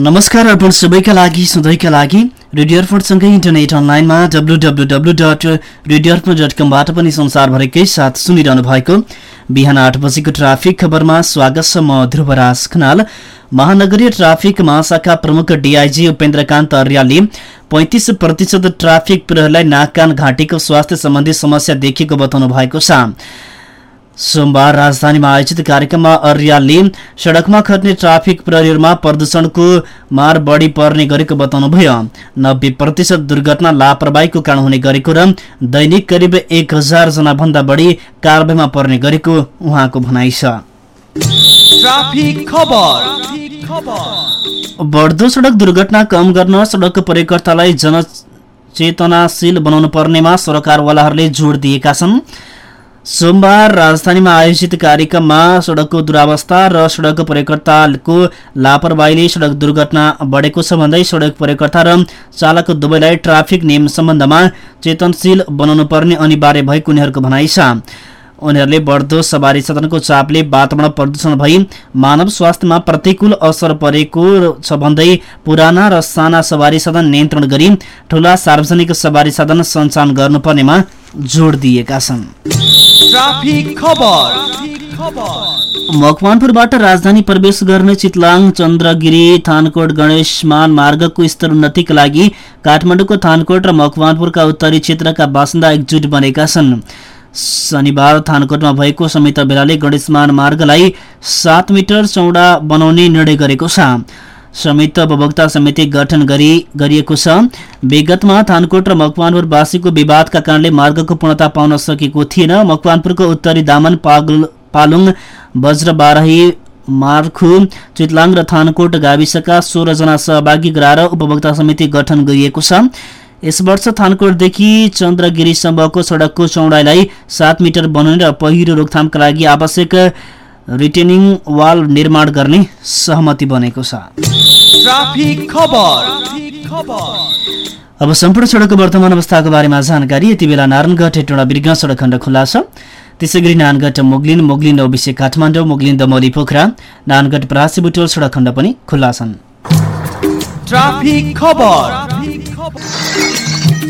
नमस्कार अर्पण सबैका लागि सधैँका लागि रेडियो अर्पणसँगै इन्टरनेट अनलाइनमा W W W dot radio Arpan dot कमबाट पनि संसारभरिकै साथ सुनिरहनु भएको बिहान आठ बजेको ट्राफिक खबरमा स्वागत छ म ध्रुवराज खनाल। महानगरीय ट्राफिक महाशाखा प्रमुख डिआइजी उपेन्द्रकान्त अर्यालले पैंतिस प्रतिशत ट्राफिक प्रहरीलाई नाक कान घाँटीको स्वास्थ्य सम्बन्धी समस्या देखिएको बताउनु भएको छ। सोमबार राजधानीमा आयोजित कार्यक्रममा अर्यालले सड़कमा खट्ने ट्राफिक प्रहरीहरूमा प्रदूषणको मार बढी पर्ने गरेको बताउनुभयो। नब्बे प्रतिशत दुर्घटना लापरवाहीको कारण हुने गरेको र दैनिक करिब एक हजार जना भन्दा बढी कारवाहीमा पर्ने गरेको उहाँको भनाइ छ। ट्राफिक खबर। बढ्दो सड़क दुर्घटना कम गर्न सड़क प्रयोगकर्तालाई जनचेतनाशील बनाउनु पर्नेमा सरकारवालाहरूले जोड दिएका छन्। सोमबार राजधानीमा आयोजित कार्यक्रममा सड़कको दुरावस्था र सड़क प्रयोगकर्ताको लापरवाहीले सड़क दुर्घटना बढेको छ भन्दै सड़क प्रयोगकर्ता र चालक दुवैलाई ट्राफिक नियम सम्बन्धमा चेतनशील बनाउनु पर्ने अनिवार्य भएको उनीहरूको भनाइ छ। उनीहरूले बढ्दो सवारी साधनको चापले वातावरण प्रदूषण भई मानव स्वास्थ्यमा प्रतिकूल असर परेको छ भन्दै पुराना र साना सवारी साधन नियन्त्रण गरी ठूला सार्वजनिक सवारी साधन सञ्चालन गर्नुपर्नेमा जोड दिएका छन्। मकवानपुरबाट राजधानी प्रवेश गर्ने चितलाङ चन्द्रगिरी थानकोट गणेशमान मार्गको स्तर उन्नतिका लागि काठमाडौँको थानकोट र मकवानपुरका उत्तरी क्षेत्रका बासिन्दा एकजुट बनेका छन्। शनिबार थानकोटमा भएको संयुक्त भेलाले गणेशमान मार्गलाई सात मिटर चौडा बनाउने निर्णय गरेको छ। संयुक्त उपभोक्ता समिति गठन गरी गरिएको छ। विगतमा थानकोट र मकवानपुरवासीको विवादका कारणले मार्गको पूर्णता पाउन सकेको थिएन। मकवानपुरको उत्तरी दामन पागल पालुङ बज्रबाराही मार्खु चितलाङ र थानकोट गाविसका सोह्रजना सहभागी गराएर उपभोक्ता समिति गठन गरिएको छ। यस वर्ष थानकोटदेखि चन्द्रगिरीसम्मको सडकको चौडाइलाई सात मिटर बनाउने र पहिरो रोकथामका लागि आवश्यक रिटेनिङ वाल निर्माण गर्ने सहमति बनेको छ। ट्राफिक खबर। अब सम्पूर्ण सडकको वर्तमान अवस्थाको बारेमा जानकारी। यति बेला नारायणगढ हेटौँडा बिर्ग सडक खण्ड खुल्ला छ। त्यसै गरी नानगढ मोगलिन मोगलिन ओबिसे काठमाडौँ मोगलिन दमौली पोखरा नानगढ परासी बुटोल सडक खण्ड पनि खुल्ला छन्।